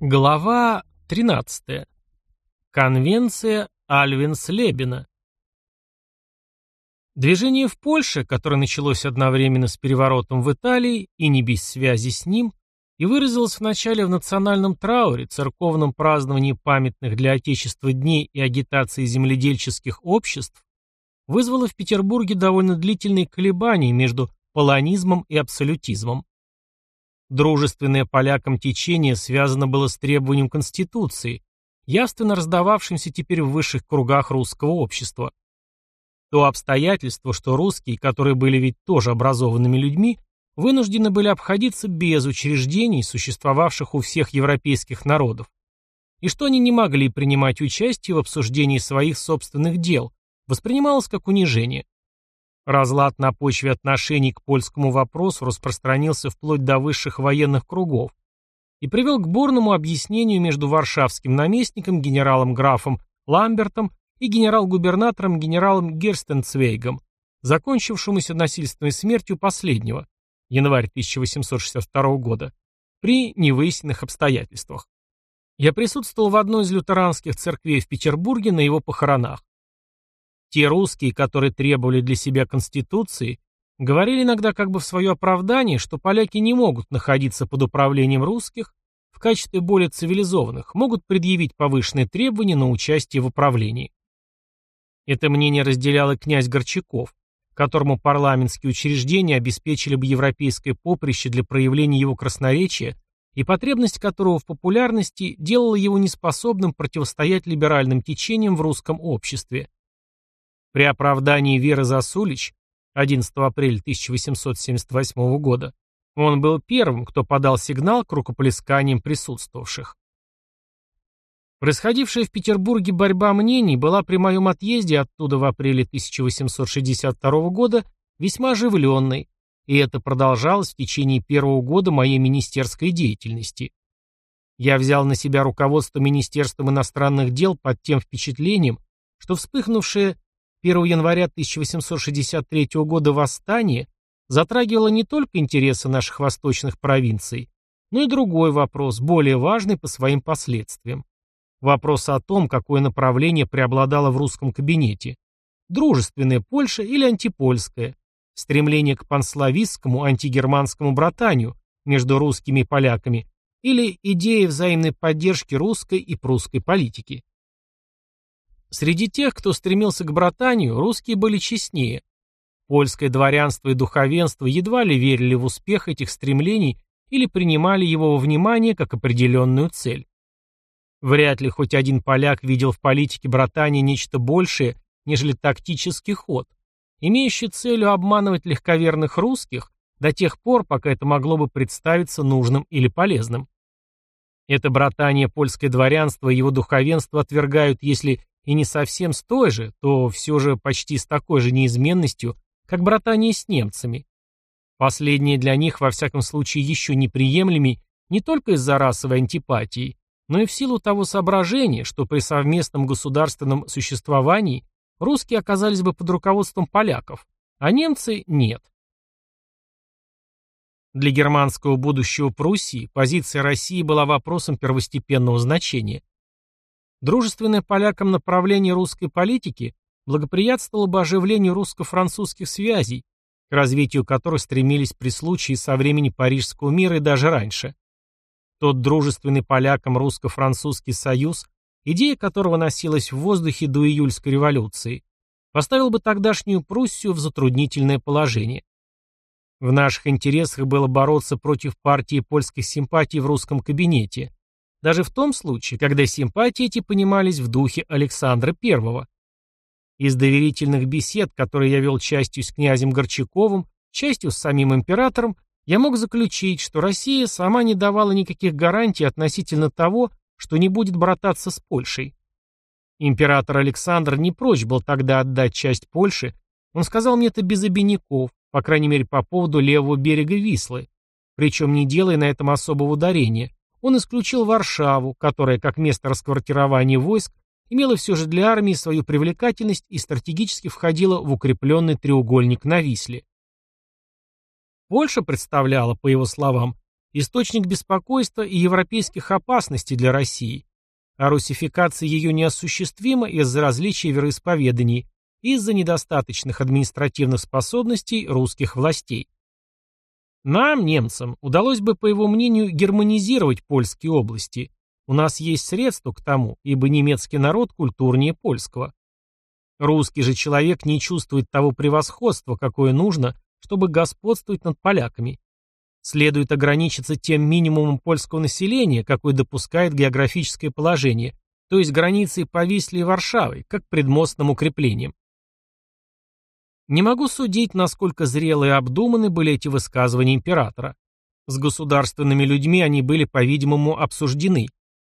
Глава 13. Конвенция Альвенслебена. Движение в Польше, которое началось одновременно с переворотом в Италии и не без связи с ним, и выразилось вначале в национальном трауре, церковном праздновании памятных для Отечества дней и агитации земледельческих обществ, вызвало в Петербурге довольно длительные колебания между полонизмом и абсолютизмом. Дружественное полякам течение связано было с требованием Конституции, явственно раздававшимся теперь в высших кругах русского общества. То обстоятельство, что русские, которые были ведь тоже образованными людьми, вынуждены были обходиться без учреждений, существовавших у всех европейских народов, и что они не могли принимать участие в обсуждении своих собственных дел, воспринималось как унижение. Разлад на почве отношений к польскому вопросу распространился вплоть до высших военных кругов и привел к бурному объяснению между варшавским наместником генералом-графом Ламбертом и генерал-губернатором генералом Герстенцвейгом, закончившемуся насильственной смертью последнего, январь 1862 года, при невыясненных обстоятельствах. Я присутствовал в одной из лютеранских церквей в Петербурге на его похоронах. Те русские, которые требовали для себя Конституции, говорили иногда как бы в свое оправдание, что поляки не могут находиться под управлением русских, в качестве более цивилизованных, могут предъявить повышенные требования на участие в управлении. Это мнение разделял и князь Горчаков, которому парламентские учреждения обеспечили бы европейское поприще для проявления его красноречия и потребность которого в популярности делала его неспособным противостоять либеральным течениям в русском обществе. При оправдании Веры Засулич 11 апреля 1878 года он был первым, кто подал сигнал к рукоплесканиям присутствовавших. Происходившая в Петербурге борьба мнений была при моем отъезде оттуда в апреле 1862 года весьма оживленной, и это продолжалось в течение первого года моей министерской деятельности. Я взял на себя руководство Министерством иностранных дел под тем впечатлением, что вспыхнувшее 1 января 1863 года восстание затрагивало не только интересы наших восточных провинций, но и другой вопрос, более важный по своим последствиям. Вопрос о том, какое направление преобладало в русском кабинете. Дружественная Польша или антипольская. Стремление к панславистскому антигерманскому братанию между русскими и поляками или идея взаимной поддержки русской и прусской политики. Среди тех, кто стремился к братанию, русские были честнее. Польское дворянство и духовенство едва ли верили в успех этих стремлений или принимали его во внимание как определенную цель. Вряд ли хоть один поляк видел в политике братания нечто большее, нежели тактический ход, имеющий целью обманывать легковерных русских до тех пор, пока это могло бы представиться нужным или полезным. Это братание польское дворянство и его духовенство отвергают, если и не совсем с той же, то все же почти с такой же неизменностью, как братание с немцами. Последнее для них, во всяком случае, еще неприемлемей не только из-за расовой антипатии, но и в силу того соображения, что при совместном государственном существовании русские оказались бы под руководством поляков, а немцы – нет. Для германского будущего Пруссии позиция России была вопросом первостепенного значения. Дружественное полякам направление русской политики благоприятствовало бы оживлению русско-французских связей, к развитию которых стремились при случае со времени Парижского мира и даже раньше. Тот дружественный полякам русско-французский союз, идея которого носилась в воздухе до июльской революции, поставил бы тогдашнюю Пруссию в затруднительное положение. В наших интересах было бороться против партии польских симпатий в русском кабинете, даже в том случае, когда симпатии эти понимались в духе Александра I. Из доверительных бесед, которые я вел частью с князем Горчаковым, частью с самим императором, я мог заключить, что Россия сама не давала никаких гарантий относительно того, что не будет брататься с Польшей. Император Александр не прочь был тогда отдать часть Польши, он сказал мне это без обиняков, по крайней мере по поводу левого берега Вислы, причем не делая на этом особого ударения, он исключил Варшаву, которая, как место расквартирования войск, имела все же для армии свою привлекательность и стратегически входила в укрепленный треугольник на Висле. Польша представляла, по его словам, источник беспокойства и европейских опасностей для России, а русификация ее неосуществима из-за различий вероисповеданий из-за недостаточных административных способностей русских властей. Нам, немцам, удалось бы, по его мнению, германизировать польские области. У нас есть средства к тому, ибо немецкий народ культурнее польского. Русский же человек не чувствует того превосходства, какое нужно, чтобы господствовать над поляками. Следует ограничиться тем минимумом польского населения, какой допускает географическое положение, то есть границей Повисли и Варшавы, как предмостным укреплением. Не могу судить, насколько зрелые и обдуманы были эти высказывания императора. С государственными людьми они были, по-видимому, обсуждены,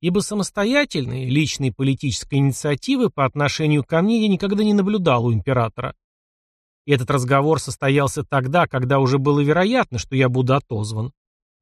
ибо самостоятельной, личной политической инициативы по отношению ко мне я никогда не наблюдал у императора. Этот разговор состоялся тогда, когда уже было вероятно, что я буду отозван.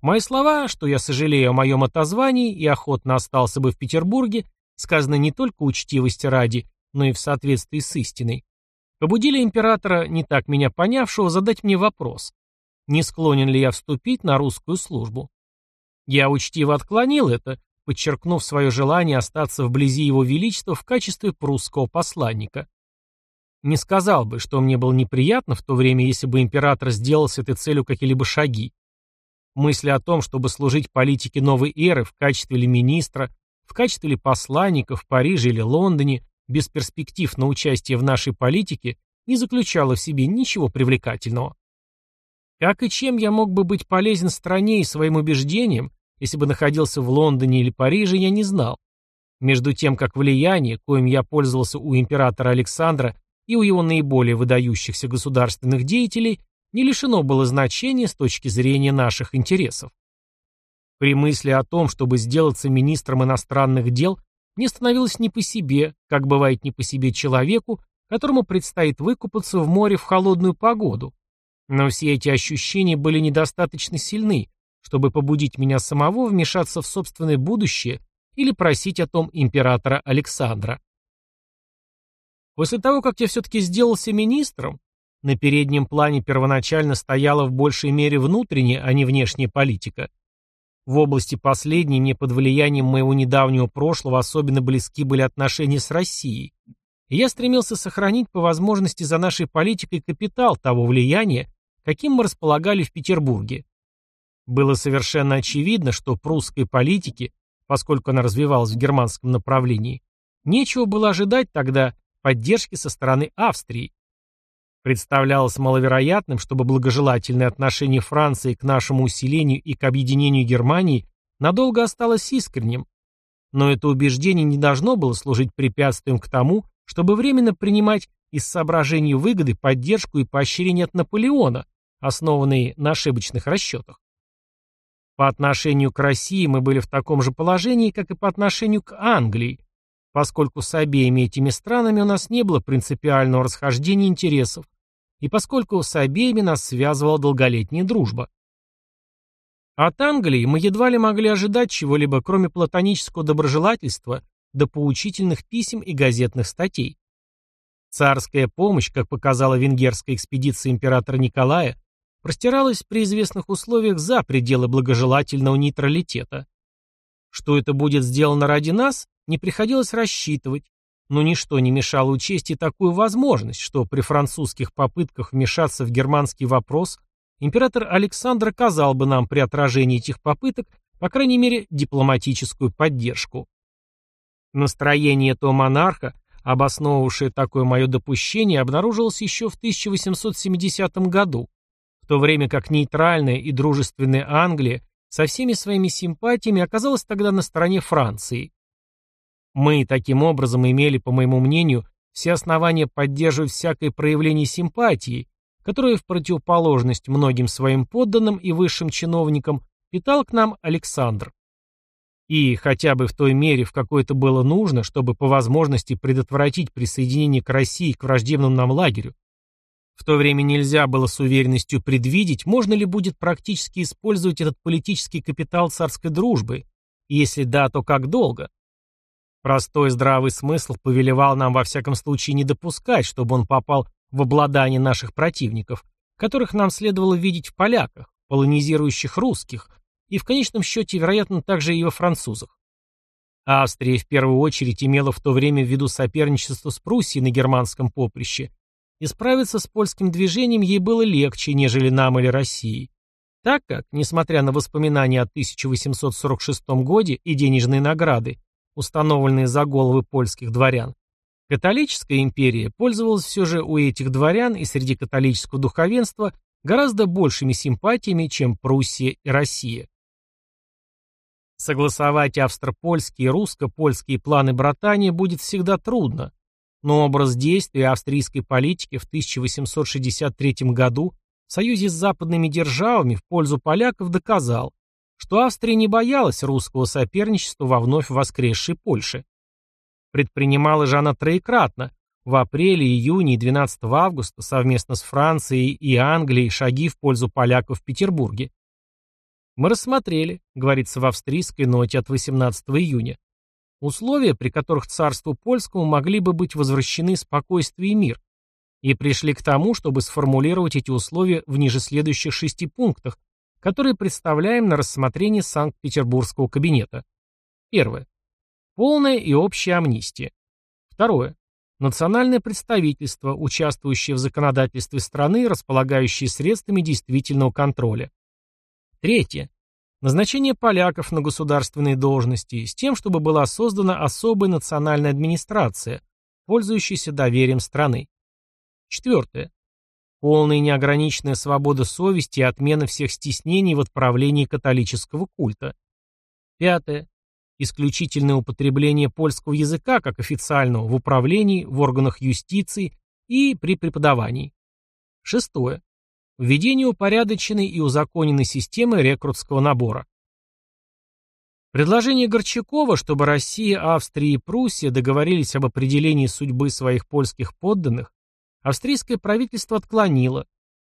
Мои слова, что я сожалею о моем отозвании и охотно остался бы в Петербурге, сказаны не только учтивости ради, но и в соответствии с истиной, побудили императора, не так меня понявшего, задать мне вопрос, не склонен ли я вступить на русскую службу. Я учтиво отклонил это, подчеркнув свое желание остаться вблизи его величества в качестве прусского посланника. Не сказал бы, что мне было неприятно в то время, если бы император сделал с этой целью какие-либо шаги. Мысли о том, чтобы служить политике новой эры в качестве ли министра, в качестве ли посланника в Париже или Лондоне, без перспектив на участие в нашей политике, не заключала в себе ничего привлекательного. Как и чем я мог бы быть полезен стране и своим убеждениям, если бы находился в Лондоне или Париже, я не знал. Между тем, как влияние, коим я пользовался у императора Александра, и у его наиболее выдающихся государственных деятелей не лишено было значения с точки зрения наших интересов. При мысли о том, чтобы сделаться министром иностранных дел, мне становилось не по себе, как бывает не по себе человеку, которому предстоит выкупаться в море в холодную погоду. Но все эти ощущения были недостаточно сильны, чтобы побудить меня самого вмешаться в собственное будущее или просить о том императора Александра. После того, как я все-таки сделался министром, на переднем плане первоначально стояла в большей мере внутренняя, а не внешняя политика. В области последней мне под влиянием моего недавнего прошлого особенно близки были отношения с Россией. И я стремился сохранить по возможности за нашей политикой капитал того влияния, каким мы располагали в Петербурге. Было совершенно очевидно, что прусской политике, поскольку она развивалась в германском направлении, нечего было ожидать тогда поддержки со стороны Австрии. Представлялось маловероятным, чтобы благожелательное отношение Франции к нашему усилению и к объединению Германии надолго осталось искренним. Но это убеждение не должно было служить препятствием к тому, чтобы временно принимать из соображений выгоды поддержку и поощрение от Наполеона, основанные на ошибочных расчетах. По отношению к России мы были в таком же положении, как и по отношению к Англии, поскольку с обеими этими странами у нас не было принципиального расхождения интересов, и поскольку с обеими нас связывала долголетняя дружба. От Англии мы едва ли могли ожидать чего-либо, кроме платонического доброжелательства до поучительных писем и газетных статей. Царская помощь, как показала венгерская экспедиция императора Николая, простиралась при известных условиях за пределы благожелательного нейтралитета. Что это будет сделано ради нас, не приходилось рассчитывать, но ничто не мешало учесть и такую возможность, что при французских попытках вмешаться в германский вопрос император Александр оказал бы нам при отражении этих попыток, по крайней мере, дипломатическую поддержку. Настроение этого монарха, обосновывавшее такое мое допущение, обнаружилось еще в 1870 году, в то время как нейтральная и дружественная Англия со всеми своими симпатиями оказалась тогда на стороне Франции. Мы, таким образом, имели, по моему мнению, все основания поддерживать всякое проявление симпатии, которое в противоположность многим своим подданным и высшим чиновникам питал к нам Александр. И хотя бы в той мере, в какой это было нужно, чтобы по возможности предотвратить присоединение к России к враждебному нам лагерю, в то время нельзя было с уверенностью предвидеть, можно ли будет практически использовать этот политический капитал царской дружбы, если да, то как долго. Простой здравый смысл повелевал нам во всяком случае не допускать, чтобы он попал в обладание наших противников, которых нам следовало видеть в поляках, полонизирующих русских, и в конечном счете, вероятно, также и во французах. Австрия в первую очередь имела в то время в виду соперничество с Пруссией на германском поприще, и справиться с польским движением ей было легче, нежели нам или России. Так как, несмотря на воспоминания о 1846 годе и денежные награды, установленные за головы польских дворян, католическая империя пользовалась все же у этих дворян и среди католического духовенства гораздо большими симпатиями, чем Пруссия и Россия. Согласовать австро-польские и русско-польские планы братания будет всегда трудно, но образ действий австрийской политики в 1863 году в союзе с западными державами в пользу поляков доказал, что Австрия не боялась русского соперничества во вновь воскресшей Польше. Предпринимала же она троекратно, в апреле, июне и 12 августа совместно с Францией и Англией шаги в пользу поляков в Петербурге. Мы рассмотрели, говорится в австрийской ноте от 18 июня, условия, при которых царству польскому могли бы быть возвращены спокойствие и мир, и пришли к тому, чтобы сформулировать эти условия в ниже следующих шести пунктах, которые представляем на рассмотрение Санкт-Петербургского кабинета. Первое. Полная и общая амнистия. Второе. Национальное представительство, участвующее в законодательстве страны располагающее средствами действительного контроля. Третье. Назначение поляков на государственные должности с тем, чтобы была создана особая национальная администрация, пользующаяся доверием страны. Четвертое. Полная и неограниченная свобода совести и отмена всех стеснений в отправлении католического культа. Пятое. Исключительное употребление польского языка как официального в управлении, в органах юстиции и при преподавании. Шестое. Введение упорядоченной и узаконенной системы рекрутского набора. Предложение Горчакова, чтобы Россия, Австрия и Пруссия договорились об определении судьбы своих польских подданных, австрийское правительство отклонило,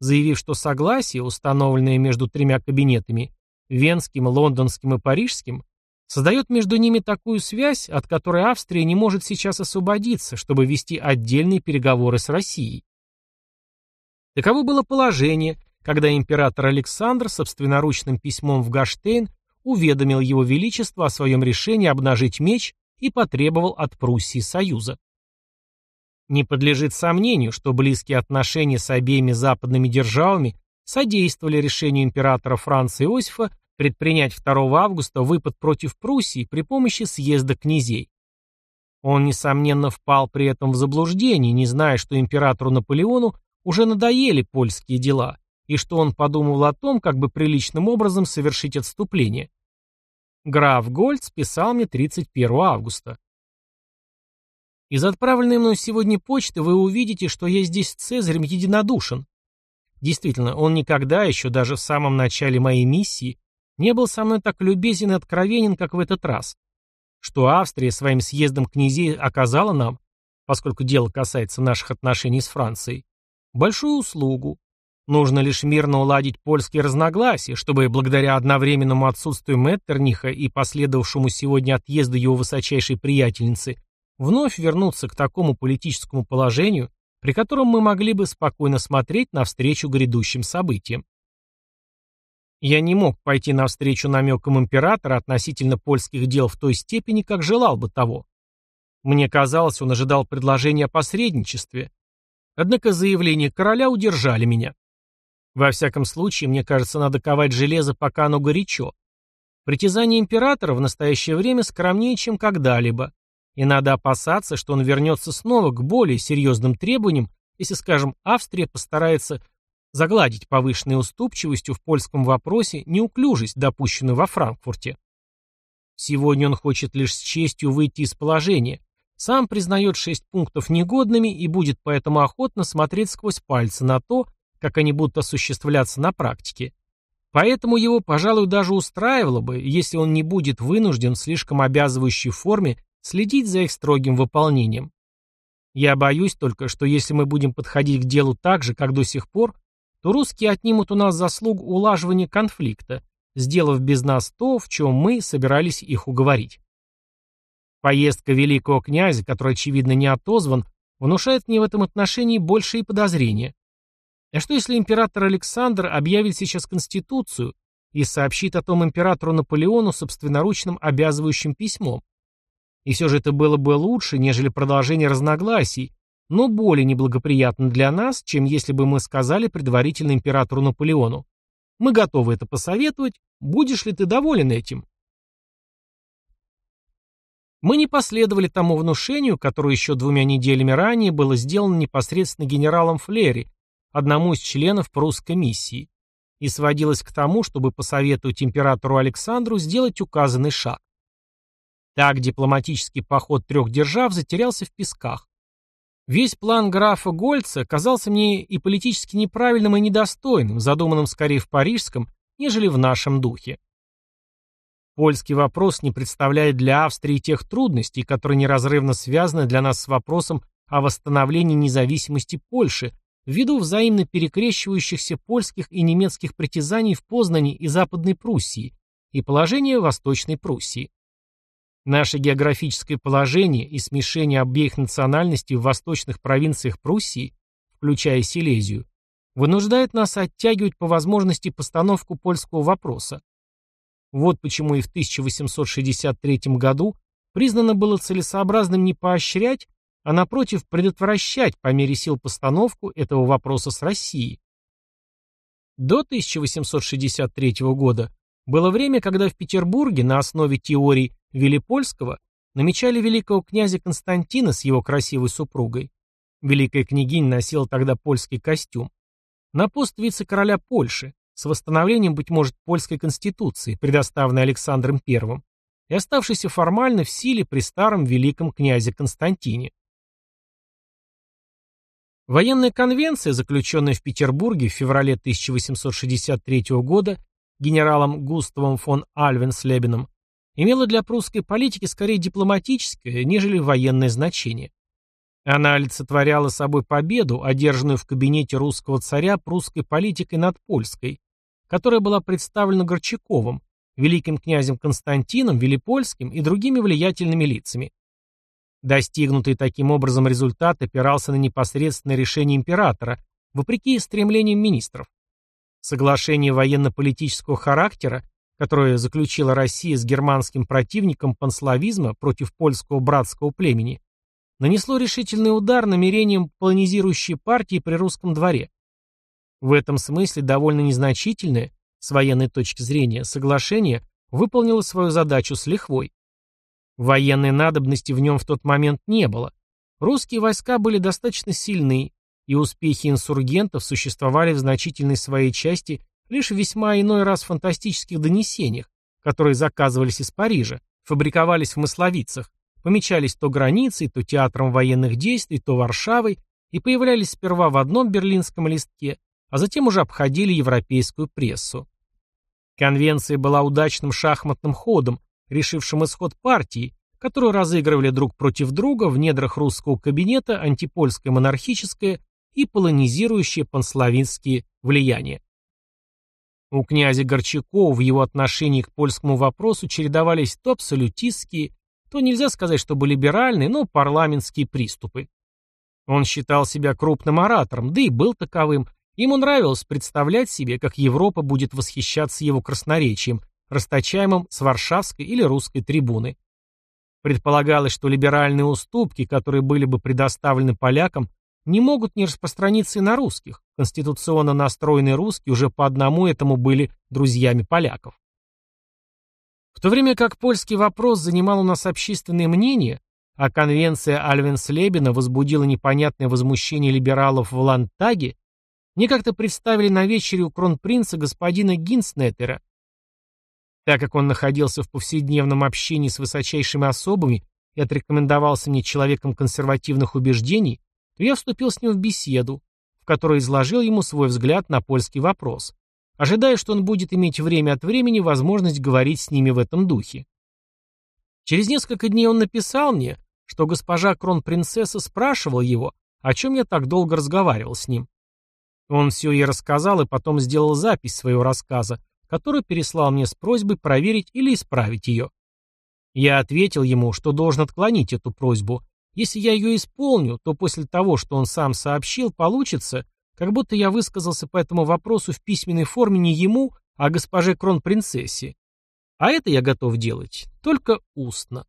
заявив, что согласие, установленное между тремя кабинетами, Венским, Лондонским и Парижским, создает между ними такую связь, от которой Австрия не может сейчас освободиться, чтобы вести отдельные переговоры с Россией. Таково было положение, когда император Александр собственноручным письмом в Гаштейн уведомил его величество о своем решении обнажить меч и потребовал от Пруссии союза. Не подлежит сомнению, что близкие отношения с обеими западными державами содействовали решению императора Франца Иосифа предпринять 2 августа выпад против Пруссии при помощи съезда князей. Он, несомненно, впал при этом в заблуждение, не зная, что императору Наполеону уже надоели польские дела, и что он подумывал о том, как бы приличным образом совершить отступление. Граф Гольц писал мне 31 августа. Из отправленной мной сегодня почты вы увидите, что я здесь с Цезарем единодушен. Действительно, он никогда еще, даже в самом начале моей миссии, не был со мной так любезен и откровенен, как в этот раз. Что Австрия своим съездом князей оказала нам, поскольку дело касается наших отношений с Францией, большую услугу. Нужно лишь мирно уладить польские разногласия, чтобы благодаря одновременному отсутствию Меттерниха и последовавшему сегодня отъезду его высочайшей приятельницы вновь вернуться к такому политическому положению, при котором мы могли бы спокойно смотреть навстречу грядущим событиям. Я не мог пойти навстречу намекам императора относительно польских дел в той степени, как желал бы того. Мне казалось, он ожидал предложения о посредничестве, Однако заявления короля удержали меня. Во всяком случае, мне кажется, надо ковать железо, пока оно горячо. Притязание императора в настоящее время скромнее, чем когда-либо. И надо опасаться, что он вернется снова к более серьезным требованиям, если, скажем, Австрия постарается загладить повышенной уступчивостью в польском вопросе неуклюжесть, допущенную во Франкфурте. Сегодня он хочет лишь с честью выйти из положения, сам признает шесть пунктов негодными и будет поэтому охотно смотреть сквозь пальцы на то, как они будут осуществляться на практике. Поэтому его, пожалуй, даже устраивало бы, если он не будет вынужден в слишком обязывающей форме следить за их строгим выполнением. Я боюсь только, что если мы будем подходить к делу так же, как до сих пор, то русские отнимут у нас заслугу улаживания конфликта, сделав без нас то, в чем мы собирались их уговорить. Поездка великого князя, который, очевидно, не отозван, внушает мне в этом отношении большие подозрения. А что если император Александр объявит сейчас Конституцию, и сообщит о том императору Наполеону собственноручным обязывающим письмом. И все же это было бы лучше, нежели продолжение разногласий, но более неблагоприятно для нас, чем если бы мы сказали предварительно императору Наполеону. Мы готовы это посоветовать, будешь ли ты доволен этим? Мы не последовали тому внушению, которое еще двумя неделями ранее было сделано непосредственно генералом Флери, одному из членов прусской миссии, и сводилось к тому, чтобы посоветовать императору Александру сделать указанный шаг. Так дипломатический поход трех держав затерялся в песках. Весь план графа Гольца казался мне и политически неправильным и недостойным, задуманным скорее в парижском, нежели в нашем духе. Польский вопрос не представляет для Австрии тех трудностей, которые неразрывно связаны для нас с вопросом о восстановлении независимости Польши ввиду взаимно перекрещивающихся польских и немецких притязаний в Познани и Западной Пруссии и положения Восточной Пруссии. Наше географическое положение и смешение обеих национальностей в восточных провинциях Пруссии, включая Силезию, вынуждает нас оттягивать по возможности постановку польского вопроса. Вот почему и в 1863 году признано было целесообразным не поощрять, а напротив предотвращать по мере сил постановку этого вопроса с Россией. До 1863 года было время, когда в Петербурге на основе теорий Велипольского намечали великого князя Константина с его красивой супругой. Великая княгиня носила тогда польский костюм. На пост вице-короля Польши, с восстановлением, быть может, польской конституции, предоставленной Александром I, и оставшейся формально в силе при старом великом князе Константине. Военная конвенция, заключенная в Петербурге в феврале 1863 года генералом Густавом фон Альвенслебеном, имела для прусской политики скорее дипломатическое, нежели военное значение. Она олицетворяла собой победу, одержанную в кабинете русского царя прусской политикой над польской, которая была представлена Горчаковым, великим князем Константином, Велипольским и другими влиятельными лицами. Достигнутый таким образом результат опирался на непосредственное решение императора, вопреки стремлениям министров. Соглашение военно-политического характера которое заключила Россия с германским противником панславизма против польского братского племени, нанесло решительный удар намерениям полонизирующей партии при русском дворе. В этом смысле довольно незначительное, с военной точки зрения, соглашение выполнило свою задачу с лихвой. Военной надобности в нем в тот момент не было. Русские войска были достаточно сильны, и успехи инсургентов существовали в значительной своей части лишь весьма иной раз фантастических донесениях, которые заказывались из Парижа, фабриковались в Масловицах, помечались то границей, то театром военных действий, то Варшавой и появлялись сперва в одном берлинском листке, а затем уже обходили европейскую прессу. Конвенция была удачным шахматным ходом, решившим исход партии, которую разыгрывали друг против друга в недрах русского кабинета антипольское монархическое и полонизирующее панславинские влияния. У князя Горчакова в его отношении к польскому вопросу чередовались то абсолютистские, то нельзя сказать, чтобы либеральные, но парламентские приступы. Он считал себя крупным оратором, да и был таковым. Ему нравилось представлять себе, как Европа будет восхищаться его красноречием, расточаемым с варшавской или русской трибуны. Предполагалось, что либеральные уступки, которые были бы предоставлены полякам, не могут не распространиться и на русских. Конституционно настроенные русские уже по одному этому были друзьями поляков. В то время как польский вопрос занимал у нас общественное мнение, а конвенция Альвенслебена возбудила непонятное возмущение либералов в Лантаге, мне как-то представили на вечере у кронпринца господина Гинснеттера. Так как он находился в повседневном общении с высочайшими особами и отрекомендовался мне человеком консервативных убеждений, то я вступил с ним в беседу, в которой изложил ему свой взгляд на польский вопрос, ожидая, что он будет иметь время от времени возможность говорить с ними в этом духе. Через несколько дней он написал мне, что госпожа кронпринцесса спрашивала его, о чем я так долго разговаривал с ним. Он все ей рассказал и потом сделал запись своего рассказа, которую переслал мне с просьбой проверить или исправить ее. Я ответил ему, что должен отклонить эту просьбу, если я ее исполню, то после того, что он сам сообщил, получится, как будто я высказался по этому вопросу в письменной форме не ему, о госпоже кронпринцессе. А это я готов делать только устно.